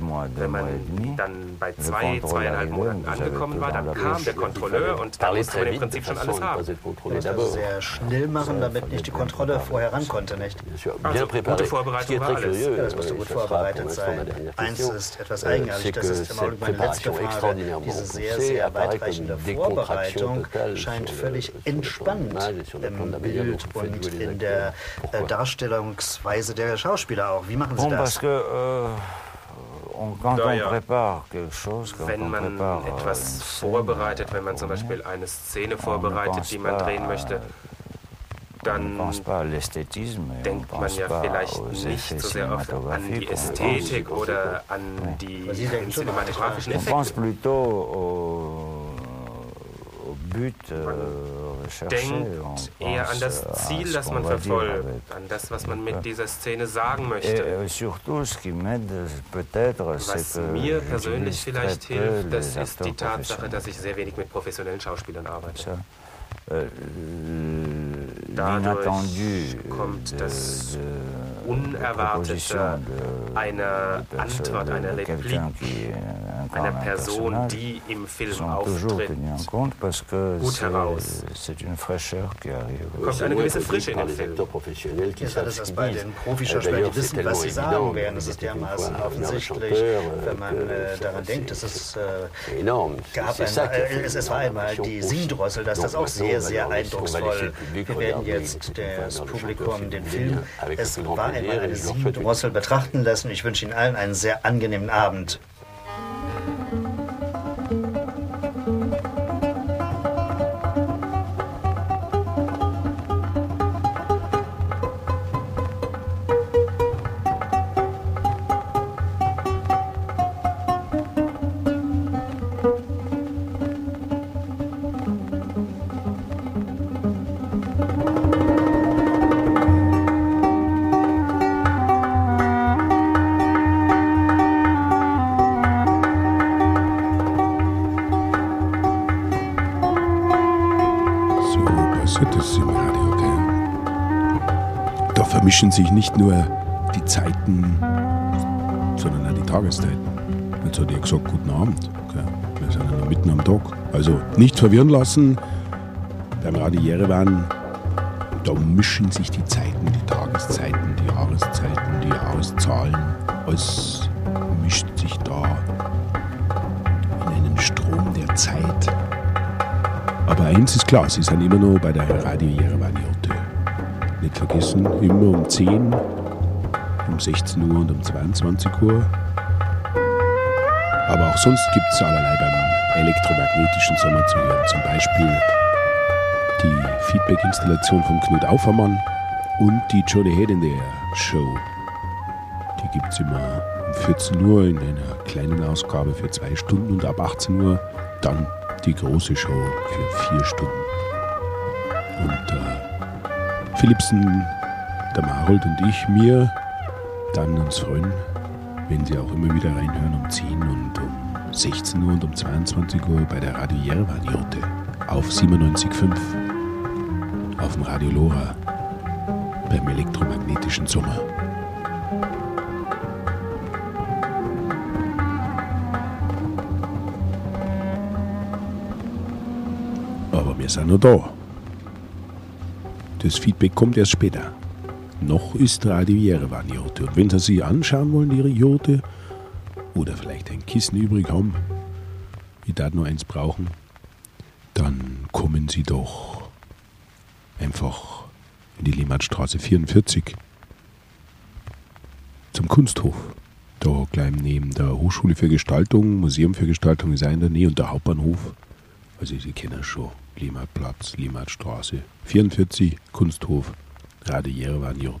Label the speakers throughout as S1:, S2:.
S1: Wenn man dann bei zwei, zweieinhalb Monaten angekommen war, dann kam der Kontrolleur und da musste man im Prinzip schon alles haben.
S2: Das also sehr schnell machen, damit nicht die Kontrolle vorher ran konnte, nicht?
S1: Also, gute Vorbereitung war alles.
S2: Ja, das musste gut vorbereitet sein. Eins ist etwas eigenartig, das ist im Augenblick meine letzte Frage. Diese sehr, sehr weitreichende Vorbereitung scheint völlig entspannt im Bild und in der Darstellungsweise der Schauspieler auch. Wie machen Sie das?
S1: Wenn man etwas vorbereitet, wenn man zum Beispiel eine Szene vorbereitet, die man drehen möchte, dann denkt man ja vielleicht nicht so sehr oft an die Ästhetik oder an die cinematografischen Effekte. Man denkt eher an das Ziel, das man verfolgt, an das, was man mit dieser Szene sagen möchte. Was mir persönlich vielleicht hilft, das ist die Tatsache, dass ich sehr wenig mit professionellen Schauspielern arbeite. Dadurch kommt das Unerwartete einer Antwort, einer Replik einer Person, die im Film auftritt, gut heraus. Kommt eine gewisse Frische in den Film.
S2: Ist das ist bei den Profischauspielern, die wissen, was sie sagen werden. Das ist dermaßen offensichtlich, wenn man äh, daran denkt, dass es äh, gab einmal, äh, es war einmal die Singdrossel, dass das auch sehr, sehr eindrucksvoll. Wir werden jetzt das Publikum den Film Es war einmal eine Singdrossel betrachten lassen. Ich wünsche Ihnen allen einen sehr angenehmen Abend.
S3: Vermischen sich nicht nur die Zeiten, sondern auch die Tageszeiten. Jetzt hat er gesagt, guten Abend. Okay. Wir sind ja noch mitten am Tag. Also nicht verwirren lassen. Beim Radio Jerewan, da mischen sich die Zeiten, die Tageszeiten, die Jahreszeiten, die Jahreszahlen. Alles mischt sich da in einen Strom der Zeit. Aber eins ist klar, sie sind immer noch bei der Radio Jerewan vergessen, immer um 10, um 16 Uhr und um 22 Uhr. Aber auch sonst gibt es allerlei beim elektromagnetischen Sommer zu hören. Zum Beispiel die Feedback-Installation von Knut Aufermann und die Johnny Head in the Air Show. Die gibt es immer um 14 Uhr in einer kleinen Ausgabe für zwei Stunden und ab 18 Uhr dann die große Show für vier Stunden. Und äh, Philipsen, der Marold und ich mir dann uns freuen, wenn Sie auch immer wieder reinhören um 10 und um 16 Uhr und um 22 Uhr bei der Radio Jerevan-Jote auf 97.5 auf dem Radio Lora beim elektromagnetischen Sommer. Aber wir sind noch da. Das Feedback kommt erst später. Noch ist Radio Jerewan Jote. Und wenn Sie sich anschauen wollen, Ihre Jote, oder vielleicht ein Kissen übrig haben, wie da nur eins brauchen, dann kommen Sie doch einfach in die Lehmannstraße 44 zum Kunsthof. Da gleich neben der Hochschule für Gestaltung, Museum für Gestaltung ist auch in der Nähe und der Hauptbahnhof. Also Sie kennen schon. Limmatplatz, Limmatstraße, 44, Kunsthof, Radio Jerewan J.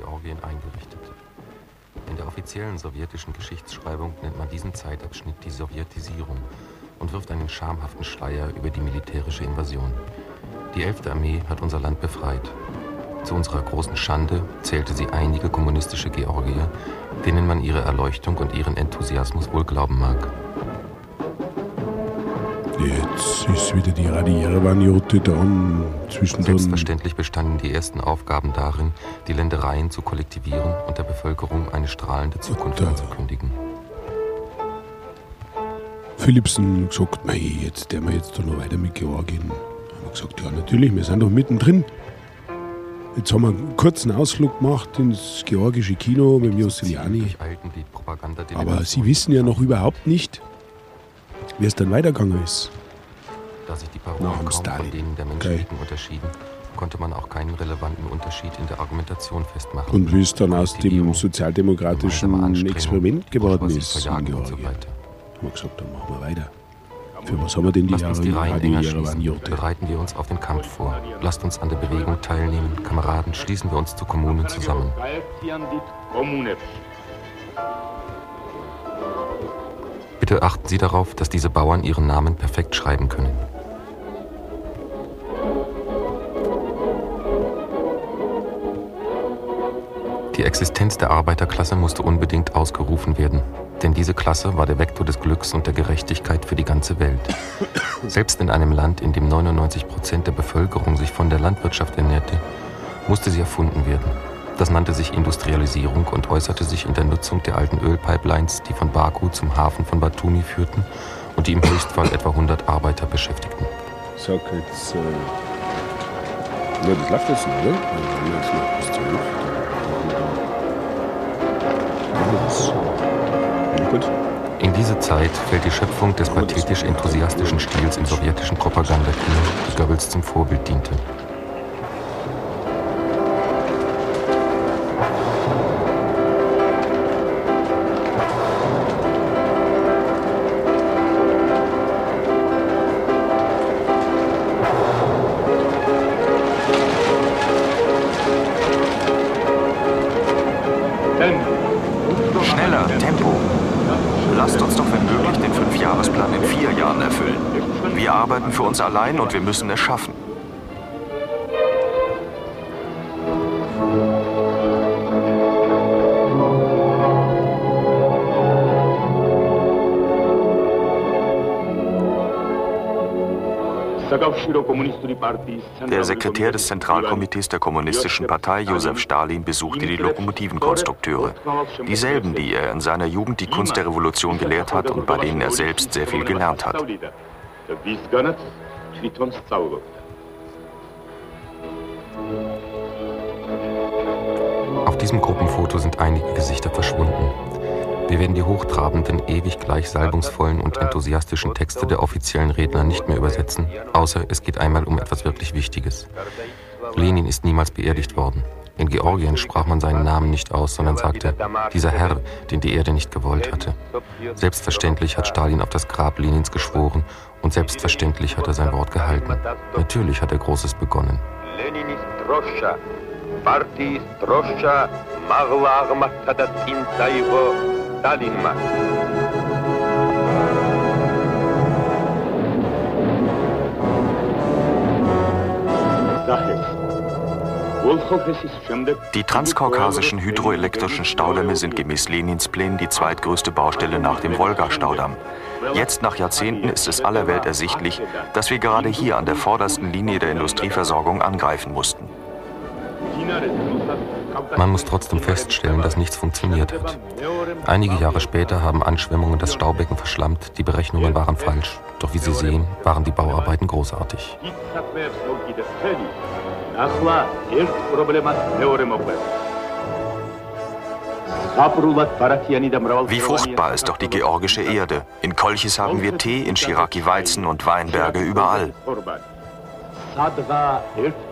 S4: Georgien eingerichtet. In der offiziellen sowjetischen Geschichtsschreibung nennt man diesen Zeitabschnitt die Sowjetisierung und wirft einen schamhaften Schleier über die militärische Invasion. Die 11. Armee hat unser Land befreit. Zu unserer großen Schande zählte sie einige kommunistische Georgier, denen man ihre Erleuchtung und ihren Enthusiasmus wohl glauben mag.
S3: Jetzt ist wieder die Radierevan-Jote dran.
S4: Selbstverständlich bestanden die ersten Aufgaben darin, die Ländereien zu kollektivieren und der Bevölkerung eine strahlende Zukunft anzukündigen.
S3: Philipsen gesagt, mei, jetzt der wir jetzt doch noch weiter mit Georgien. Haben wir gesagt, ja natürlich, wir sind doch mittendrin. Jetzt haben wir einen kurzen Ausflug gemacht ins georgische Kino mit Josiliani. Aber Sie wissen ja noch überhaupt nicht, wie es dann weitergegangen ist.
S4: Da sich die Parolen kaum von denen der Menscheniten okay. unterschieden, konnte man auch keinen relevanten Unterschied in der Argumentation festmachen.
S3: Und wie es dann aus dem sozialdemokratischen Experiment geworden ist in Georgien. So haben wir gesagt, dann machen wir weiter. Für was haben wir denn die
S4: Lasst uns die Reihen enger schließen. Bereiten wir uns auf den Kampf vor. Lasst uns an der Bewegung teilnehmen. Kameraden, schließen wir uns zu Kommunen zusammen. Bitte achten Sie darauf, dass diese Bauern ihren Namen perfekt schreiben können. Die Existenz der Arbeiterklasse musste unbedingt ausgerufen werden, denn diese Klasse war der Vektor des Glücks und der Gerechtigkeit für die ganze Welt. Selbst in einem Land, in dem 99 Prozent der Bevölkerung sich von der Landwirtschaft ernährte, musste sie erfunden werden. Das nannte sich Industrialisierung und äußerte sich in der Nutzung der alten Ölpipelines, die von Baku zum Hafen von Batumi führten und die im Höchstfall etwa 100 Arbeiter beschäftigten.
S3: Jetzt, äh, ja, das läuft jetzt, oder? Wir jetzt noch bis
S4: 12. Ja, gut. In diese Zeit fällt die Schöpfung des pathetisch-enthusiastischen Stils im sowjetischen Propagandakino, die Goebbels zum Vorbild diente.
S5: Allein und wir müssen es schaffen. Der Sekretär des Zentralkomitees der Kommunistischen Partei, Josef Stalin, besuchte die Lokomotivenkonstrukteure. Dieselben, die er in seiner Jugend die Kunst der Revolution gelehrt hat und bei denen er selbst sehr viel gelernt hat.
S4: Auf diesem Gruppenfoto sind einige Gesichter verschwunden. Wir werden die hochtrabenden, ewig gleich salbungsvollen und enthusiastischen Texte der offiziellen Redner nicht mehr übersetzen, außer es geht einmal um etwas wirklich Wichtiges. Lenin ist niemals beerdigt worden. In Georgien sprach man seinen Namen nicht aus, sondern sagte, dieser Herr, den die Erde nicht gewollt hatte. Selbstverständlich hat Stalin auf das Grab Lenins geschworen und selbstverständlich hat er sein Wort gehalten. Natürlich hat er Großes begonnen. Lenin
S5: Die transkaukasischen hydroelektrischen Staudämme sind gemäß Lenins Plänen die zweitgrößte Baustelle nach dem Wolga-Staudamm. Jetzt nach Jahrzehnten ist es aller Welt ersichtlich, dass wir gerade hier an der vordersten Linie der Industrieversorgung angreifen mussten.
S4: Man muss trotzdem feststellen, dass nichts funktioniert hat. Einige Jahre später haben Anschwemmungen das Staubecken verschlammt, die Berechnungen waren falsch. Doch wie Sie sehen, waren die Bauarbeiten großartig.
S5: Wie fruchtbar ist doch die georgische Erde. In Kolchis haben wir Tee, in Chiraki Weizen und Weinberge überall.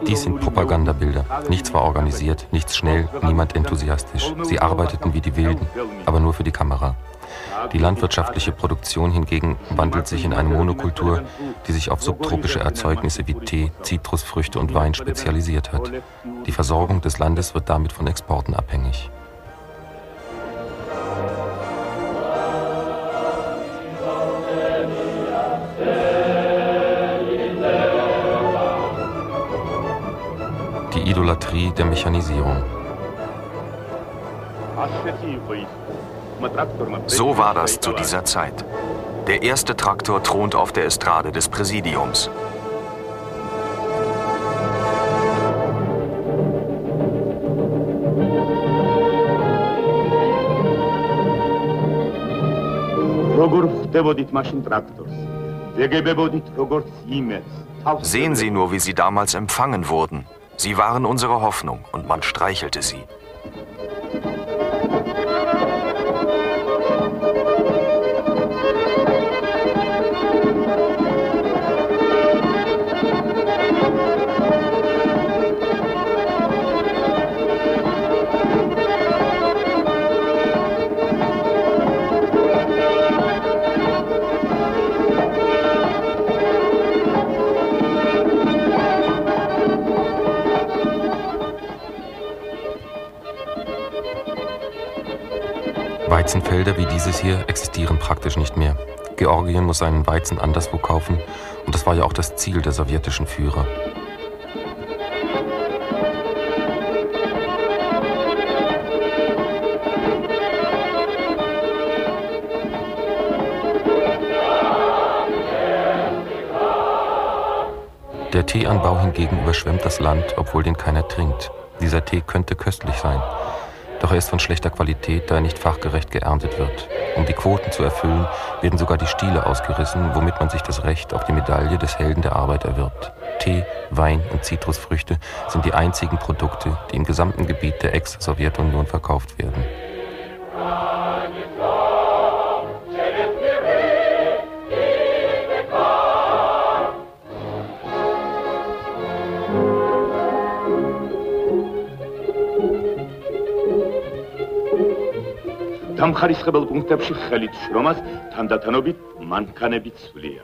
S4: Dies sind Propagandabilder. Nichts war organisiert, nichts schnell, niemand enthusiastisch. Sie arbeiteten wie die Wilden, aber nur für die Kamera. Die landwirtschaftliche Produktion hingegen wandelt sich in eine Monokultur, die sich auf subtropische Erzeugnisse wie Tee, Zitrusfrüchte und Wein spezialisiert hat. Die Versorgung des Landes wird damit von Exporten abhängig. die Idolatrie der Mechanisierung.
S5: So war das zu dieser Zeit. Der erste Traktor thront auf der Estrade des Präsidiums. Sehen Sie nur, wie sie damals empfangen wurden. Sie waren unsere Hoffnung und man streichelte sie.
S4: Weizenfelder wie dieses hier existieren praktisch nicht mehr. Georgien muss seinen Weizen anderswo kaufen und das war ja auch das Ziel der sowjetischen Führer. Der Teeanbau hingegen überschwemmt das Land, obwohl den keiner trinkt. Dieser Tee könnte köstlich sein. Doch er ist von schlechter Qualität, da er nicht fachgerecht geerntet wird. Um die Quoten zu erfüllen, werden sogar die Stiele ausgerissen, womit man sich das Recht auf die Medaille des Helden der Arbeit erwirbt. Tee, Wein und Zitrusfrüchte sind die einzigen Produkte, die im gesamten Gebiet der Ex-Sowjetunion verkauft werden.
S5: დამხარისხებელ პუნქტებში ხელით შრომას თანდათანობით მანქანები ცვლია.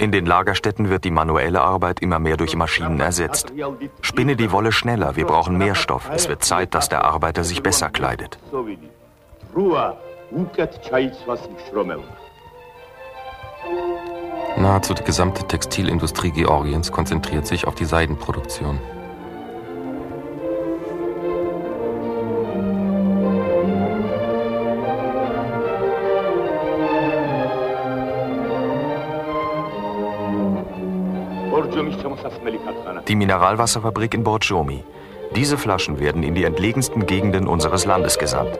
S5: In den Lagerstätten wird die manuelle Arbeit immer mehr durch Maschinen ersetzt. Spinne die Wolle schneller, wir brauchen mehr Stoff. Es wird Zeit, dass der Arbeiter sich besser kleidet.
S4: Nahezu die gesamte Textilindustrie Georgiens konzentriert sich auf die Seidenproduktion.
S5: Die Mineralwasserfabrik in Borjomi. Diese Flaschen werden in die entlegensten Gegenden unseres Landes gesandt.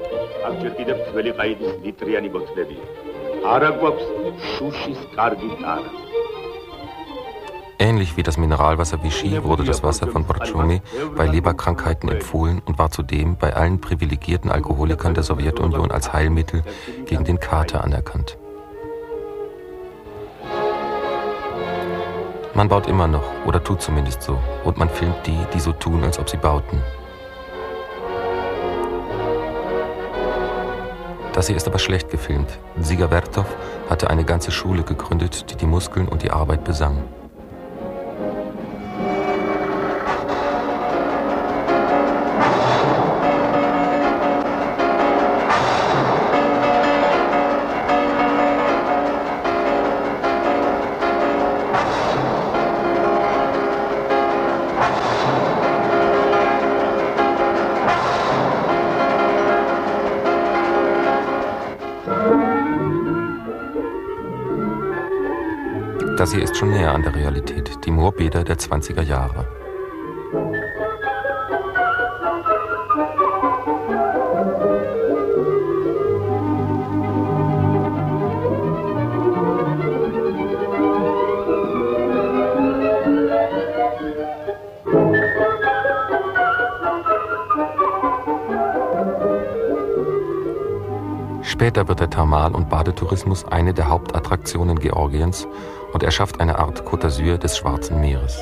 S4: Ähnlich wie das Mineralwasser Vichy wurde das Wasser von Borjomi bei Leberkrankheiten empfohlen und war zudem bei allen privilegierten Alkoholikern der Sowjetunion als Heilmittel gegen den Kater anerkannt. Man baut immer noch oder tut zumindest so. Und man filmt die, die so tun, als ob sie bauten. Das hier ist aber schlecht gefilmt. Sieger Werthoff hatte eine ganze Schule gegründet, die die Muskeln und die Arbeit besang. Das hier ist schon näher an der Realität, die Moorbäder der 20er Jahre. Später wird der Thermal- und Badetourismus eine der Hauptattraktionen Georgiens und er schafft eine Art Côte d'Azur des Schwarzen Meeres.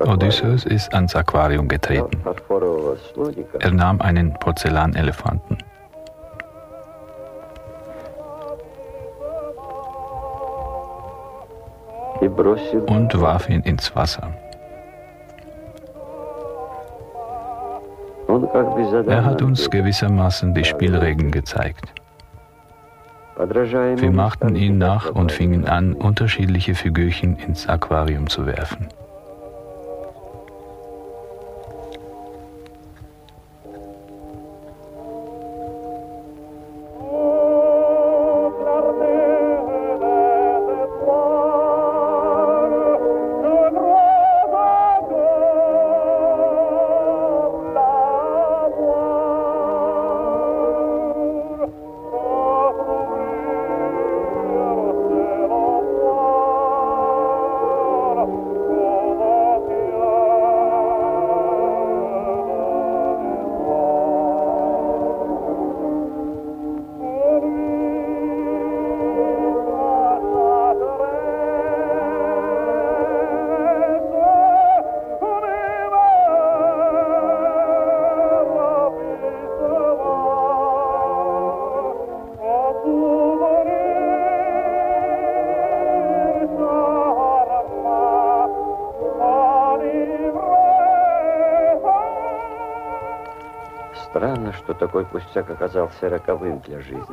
S6: Odysseus ist ans Aquarium getreten. Er nahm einen Porzellanelefanten. und warf ihn ins Wasser. Er hat uns gewissermaßen die Spielregeln gezeigt. Wir machten ihn nach und fingen an, unterschiedliche Figürchen ins Aquarium zu werfen.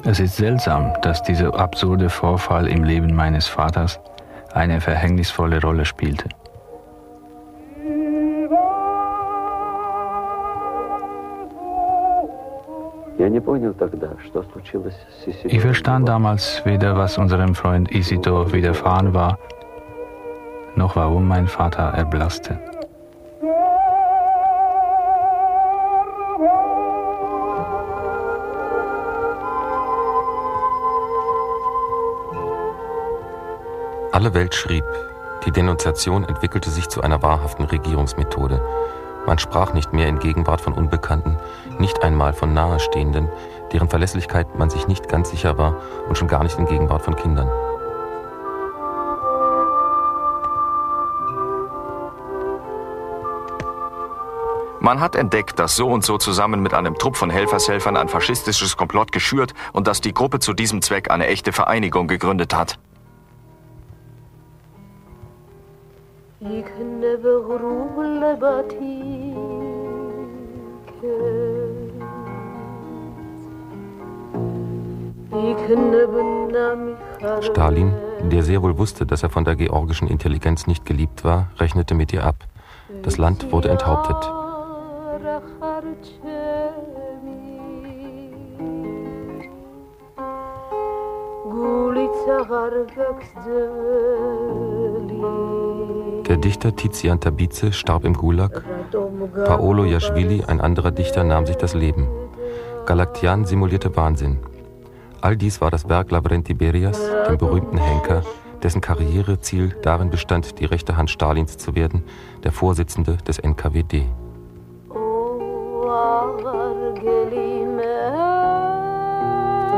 S6: Es ist seltsam, dass dieser absurde Vorfall im Leben meines Vaters eine verhängnisvolle Rolle spielte. Ich verstand damals weder, was unserem Freund Isidor widerfahren war, noch warum mein Vater erblasste.
S4: Alle Welt schrieb, die Denunziation entwickelte sich zu einer wahrhaften Regierungsmethode. Man sprach nicht mehr in Gegenwart von Unbekannten, nicht einmal von Nahestehenden, deren Verlässlichkeit man sich nicht ganz sicher war und schon gar nicht in Gegenwart von Kindern.
S5: Man hat entdeckt, dass so und so zusammen mit einem Trupp von Helfershelfern ein faschistisches Komplott geschürt und dass die Gruppe zu diesem Zweck eine echte Vereinigung gegründet hat.
S4: Stalin, der sehr wohl wusste, dass er von der georgischen Intelligenz nicht geliebt war, rechnete mit ihr ab. Das Land wurde enthauptet. Der Dichter Tizian Tabize starb im Gulag. Paolo Jaschwili, ein anderer Dichter, nahm sich das Leben. Galaktian simulierte Wahnsinn. All dies war das Werk Lavrenti Berias, dem berühmten Henker, dessen Karriereziel darin bestand, die rechte Hand Stalins zu werden, der Vorsitzende des NKWD.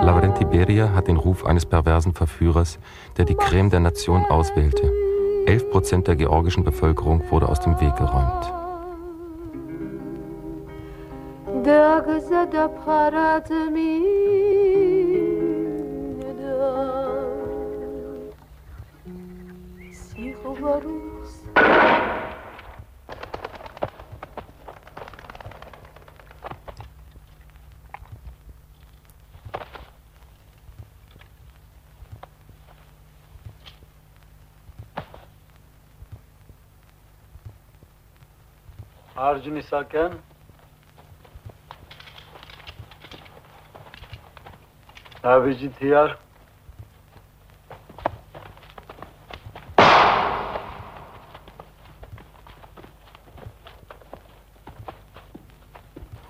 S4: Lavrenti Beria hat den Ruf eines perversen Verführers, der die Creme der Nation auswählte. 11 Prozent der georgischen Bevölkerung wurde aus dem Weg geräumt.
S7: Arjun Isaken. Abhijit here.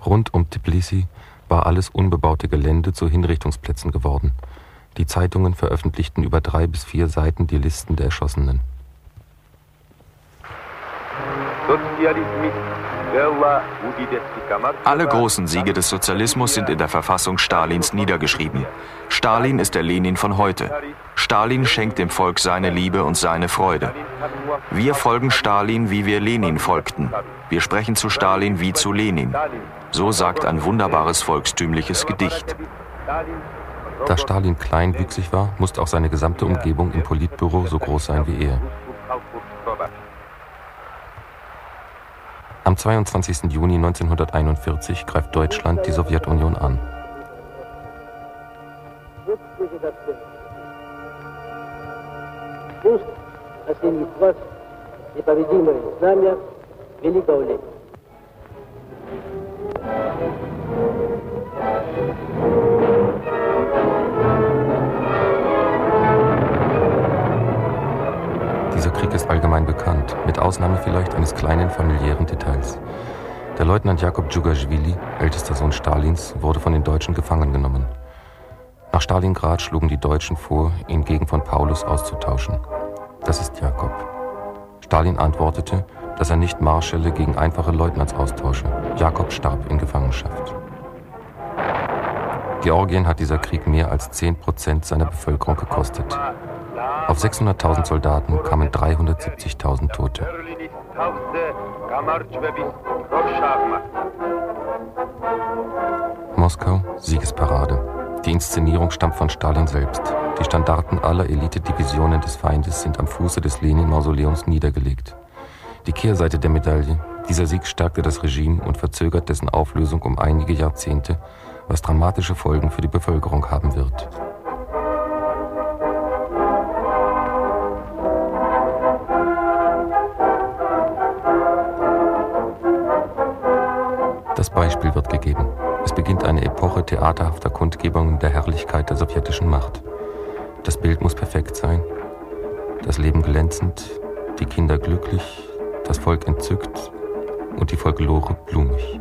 S4: Rund um Tbilisi war alles unbebaute Gelände zu Hinrichtungsplätzen geworden. Die Zeitungen veröffentlichten über drei bis vier Seiten die Listen der Erschossenen.
S5: Alle großen Siege des Sozialismus sind in der Verfassung Stalins niedergeschrieben. Stalin ist der Lenin von heute. Stalin schenkt dem Volk seine Liebe und seine Freude. Wir folgen Stalin, wie wir Lenin folgten. Wir sprechen zu Stalin wie zu Lenin. So sagt ein wunderbares volkstümliches Gedicht.
S4: Da Stalin kleinwüchsig war, musste auch seine gesamte Umgebung im Politbüro so groß sein wie er. Am 22. Juni 1941 greift Deutschland die Sowjetunion an. Dieser Krieg ist allgemein bekannt, mit Ausnahme vielleicht eines kleinen familiären Details. Der Leutnant Jakob Djugaschwili, ältester Sohn Stalins, wurde von den Deutschen gefangen genommen. Nach Stalingrad schlugen die Deutschen vor, ihn gegen von Paulus auszutauschen. Das ist Jakob. Stalin antwortete, dass er nicht Marschälle gegen einfache Leutnants austausche. Jakob starb in Gefangenschaft. Georgien hat dieser Krieg mehr als 10 Prozent seiner Bevölkerung gekostet. Auf 600.000 Soldaten kamen 370.000 Tote. Moskau, Siegesparade. Die Inszenierung stammt von Stalin selbst. Die Standarten aller Elite-Divisionen des Feindes sind am Fuße des Lenin-Mausoleums niedergelegt. Die Kehrseite der Medaille, Dieser Sieg stärkte das Regime und verzögert dessen Auflösung um einige Jahrzehnte, was dramatische Folgen für die Bevölkerung haben wird. Das Beispiel wird gegeben. Es beginnt eine Epoche theaterhafter Kundgebungen der Herrlichkeit der sowjetischen Macht. Das Bild muss perfekt sein, das Leben glänzend, die Kinder glücklich, das Volk entzückt und die Folklore blumig.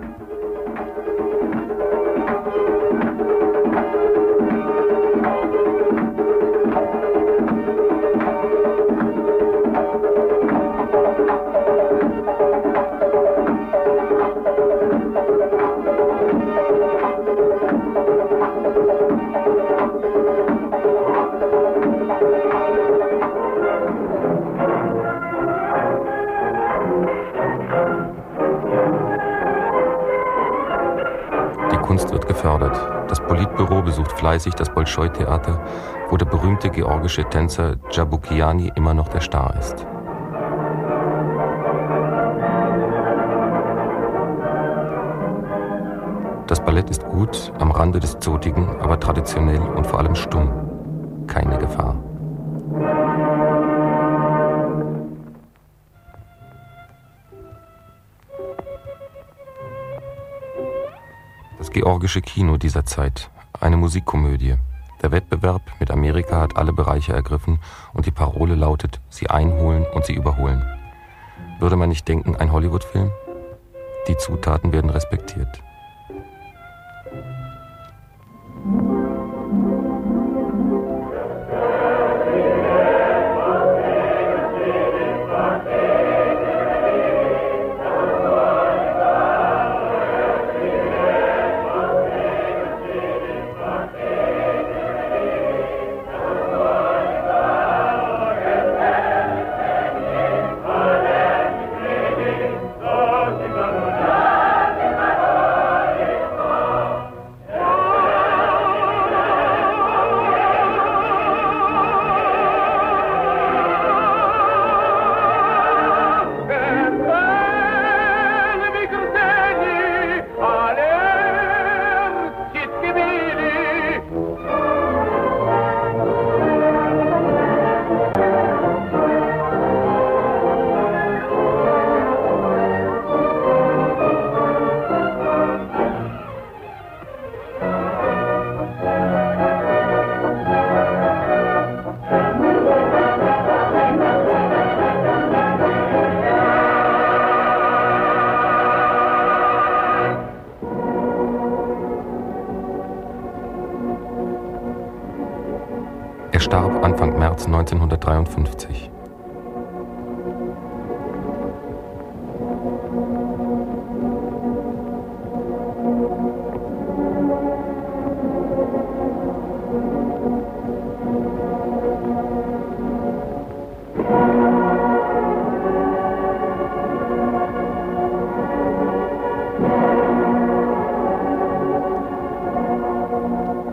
S4: Besucht fleißig das Bolschoi-Theater, wo der berühmte georgische Tänzer Jabukiani immer noch der Star ist. Das Ballett ist gut, am Rande des Zotigen, aber traditionell und vor allem stumm. Keine Gefahr. Das georgische Kino dieser Zeit eine Musikkomödie. Der Wettbewerb mit Amerika hat alle Bereiche ergriffen und die Parole lautet, sie einholen und sie überholen. Würde man nicht denken, ein Hollywood-Film? Die Zutaten werden respektiert. 1953.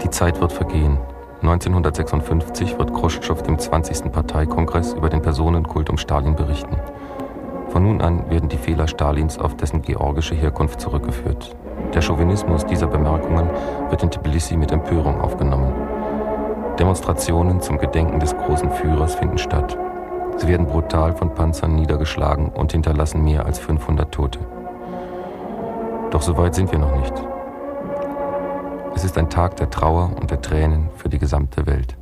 S4: Die Zeit wird vergehen. 1956 wird Khrushchev dem 20. Parteikongress über den Personenkult um Stalin berichten. Von nun an werden die Fehler Stalins auf dessen georgische Herkunft zurückgeführt. Der Chauvinismus dieser Bemerkungen wird in Tbilisi mit Empörung aufgenommen. Demonstrationen zum Gedenken des großen Führers finden statt. Sie werden brutal von Panzern niedergeschlagen und hinterlassen mehr als 500 Tote. Doch so weit sind wir noch nicht. Es ist ein Tag der Trauer und der Tränen für die gesamte Welt.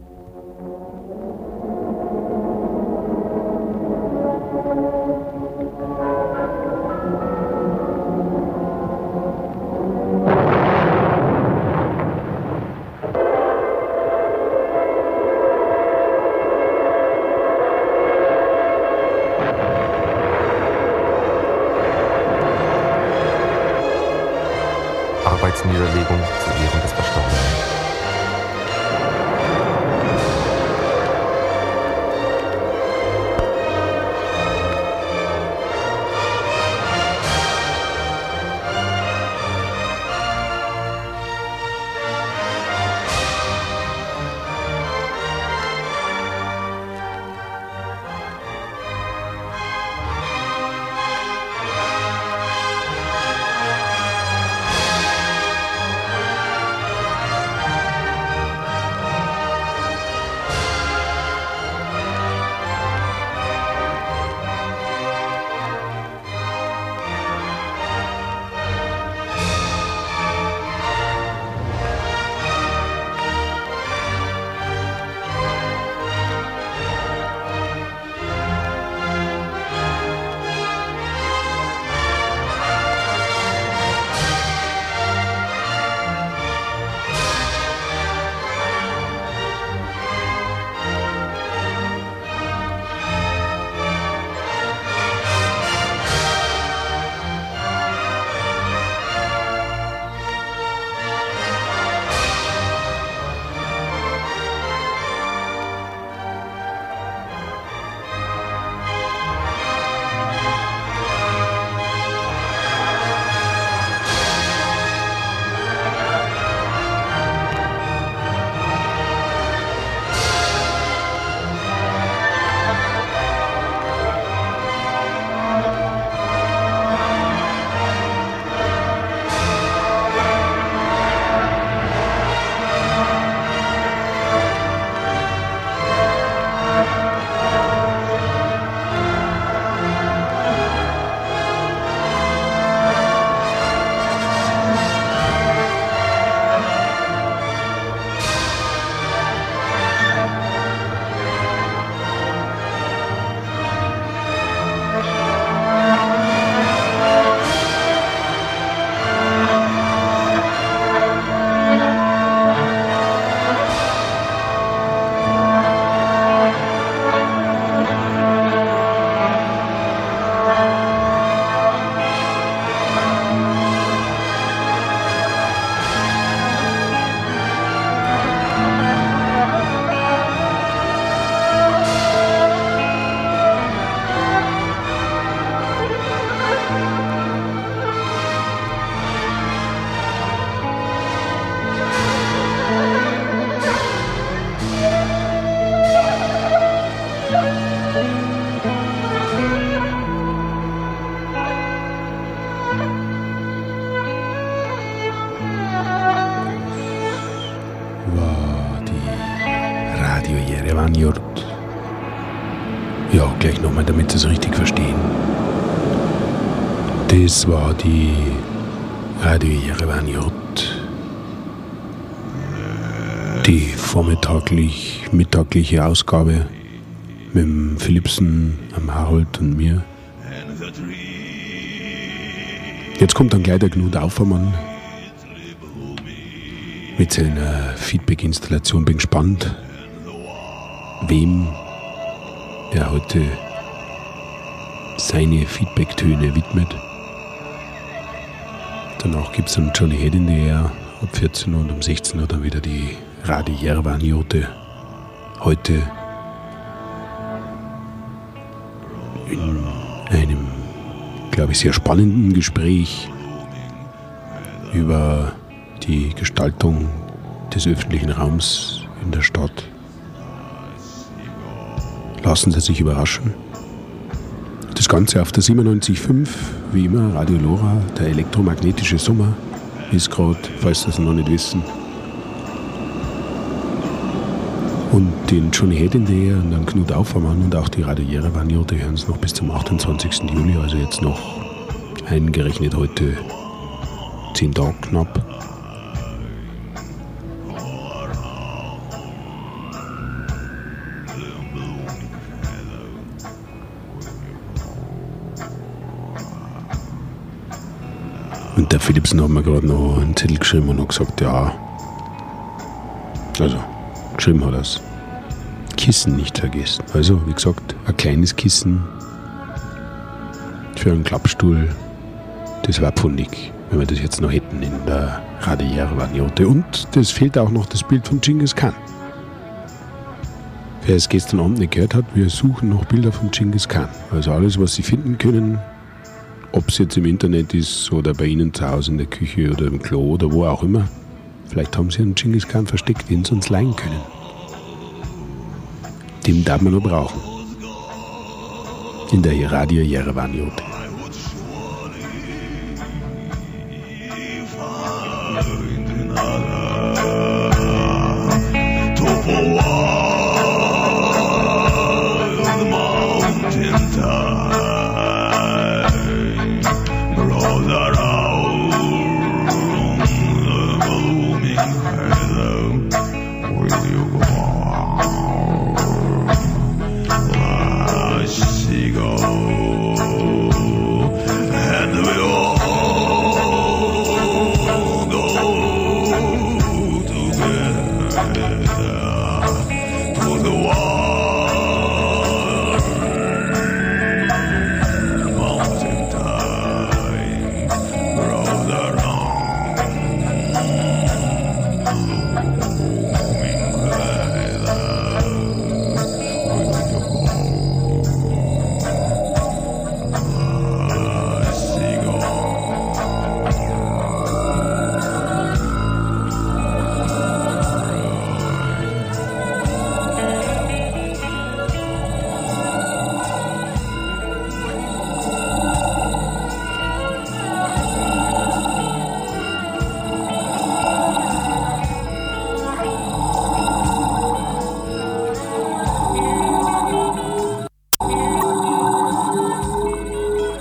S3: Die vormittaglich, mittagliche Ausgabe mit dem Philipsen, am Harold und mir. Jetzt kommt dann gleich der Knut Aufermann mit seiner Feedback-Installation. Bin gespannt, wem der heute seine Feedback-Töne widmet. Danach gibt es dann Johnny Head in the Air ab 14 Uhr und um 16 Uhr dann wieder die Radi Jervan-Jote. Heute in einem, glaube ich, sehr spannenden Gespräch über die Gestaltung des öffentlichen Raums in der Stadt Lassen Sie sich überraschen. Das Ganze auf der 97.5, wie immer, Radio Lora, der elektromagnetische Sommer, ist gerade, falls Sie es noch nicht wissen. Und den Johnny Head in der und dann Knut Aufermann und auch die Radio Jerewan die hören es noch bis zum 28. Juli, also jetzt noch eingerechnet heute 10 Tage knapp. Und der Philipsen hat mir gerade noch einen Zettel geschrieben und hat gesagt, ja. Also, geschrieben hat es. Kissen nicht vergessen. Also, wie gesagt, ein kleines Kissen für einen Klappstuhl, das wäre pfundig, wenn wir das jetzt noch hätten in der Radier-Variante. Und das fehlt auch noch das Bild von Genghis Khan. Wer es gestern Abend nicht gehört hat, wir suchen noch Bilder von Genghis Khan. Also alles, was Sie finden können, ob es jetzt im Internet ist oder bei Ihnen zu Hause in der Küche oder im Klo oder wo auch immer. Vielleicht haben Sie einen Genghis Khan versteckt, den Sie uns leihen können. Den darf man nur brauchen. In der Radio Jerevan-Jote.